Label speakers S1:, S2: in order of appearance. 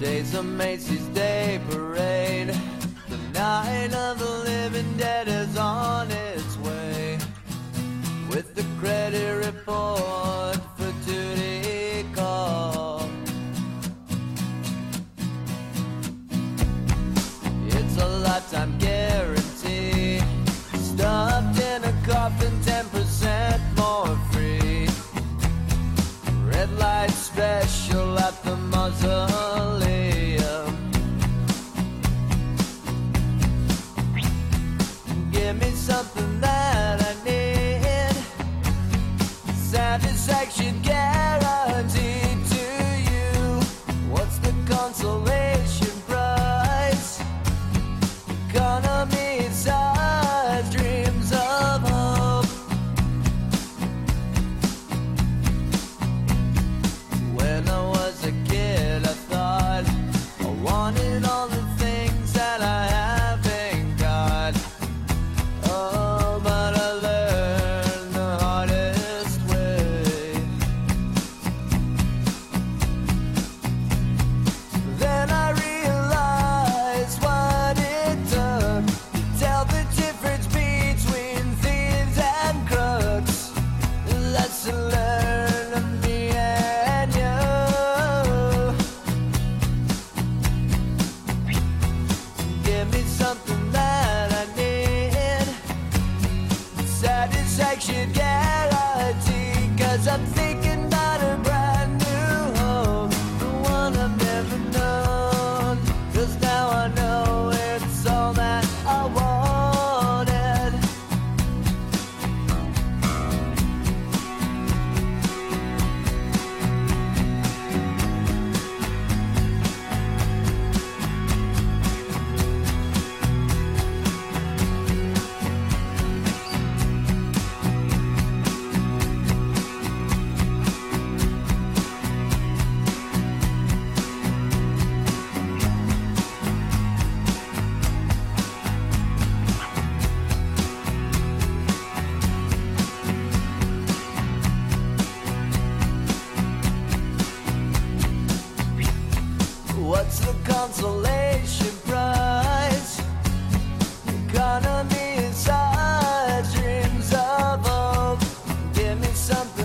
S1: Today's a Macy's Day Parade. The night of the living dead is on its way. With the credit report for duty call. It's a lifetime guarantee. Stuffed in a coffin. section. It's the consolation prize. Economy dreams. Give me something.